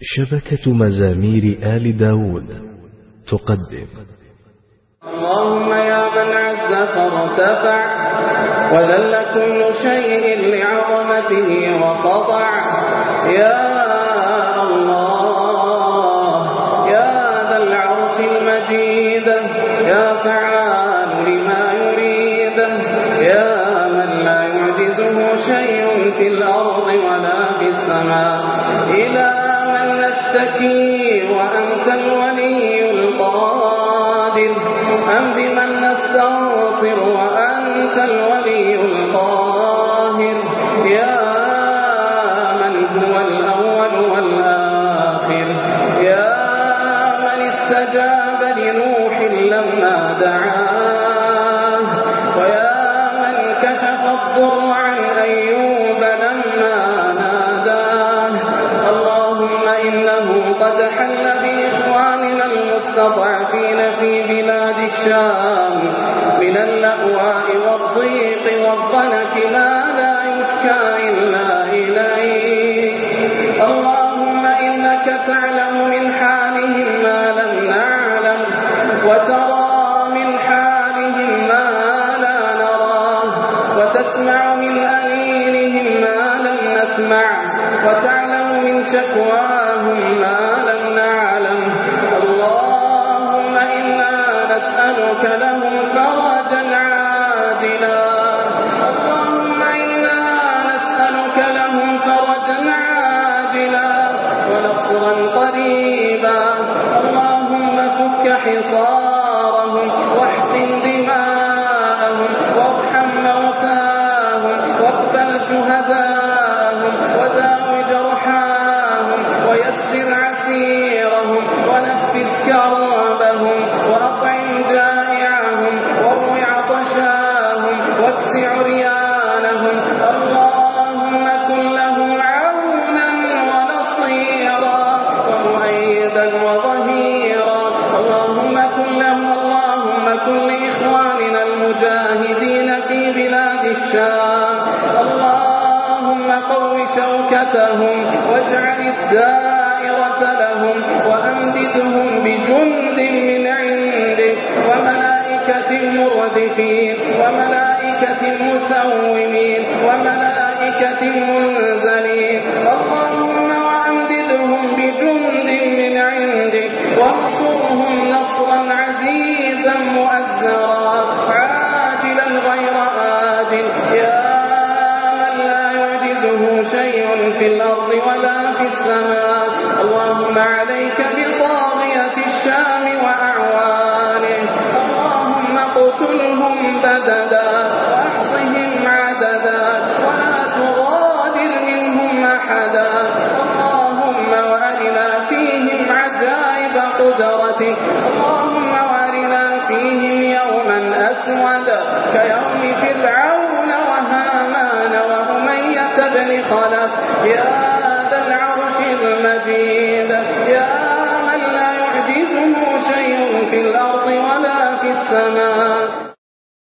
شبكة مزامير آل داود تقدم. اللهم يا من عز فارتفع وذل كل شيء لعظمته وقطع. يا الله يا ذا العرش المجيد يا فعال لما يريد. يا من لا يعجزه شيء في الأرض ولا في السماء. إله تشتكي وأنت الولي القادر. أم بمن نستنصر وأنت الولي القاهر. يا من هو الأول والآخر. يا من استجاب لنوح لما دعاه. ويا من كشف الضر وأحل إخواننا المستضعفين في بلاد الشام. من اللأواء والضيق والضنك ما لا يشكى إلا إليك؟ اللهم إنك تعلم من حالهم ما لم نعلم وترى من حالهم ما لا نرى وتسمع من أنينهم ما لم نسمع وتعلم من شكواهم ما وجعلت فرجا عاجلا. اللهم إنا نسألك فرجا عاجلا ونصرا قريبا. اللهم فك حصارهم واحقن دماءهم وارحم موتاهم واقبل شهداءهم ويسر عسيرهم ونفذ كرامهم وجنودا وظهيرا. اللهم كن لهم اللهم كن لإخواننا المجاهدين في بلاد الشام. اللهم قو شوكتهم واجعل الدائرة لهم وأمددهم بجند من عندك وملائكة مردفين وملائكة مسومين وملائكة منزلين اللهم حي في الأرض ولا في السماء. اللهم عليك بطاغية الشام وأعوانه. اللهم اقتلهم بددا واحصهم عددا. ولا تغادر منهم أحدا. اللهم وأرنا فيهم عجائب قدرتك. اللهم وأرنا فيهم يوما أسودا. كيوم فرعون في الأرض ولا في السماء.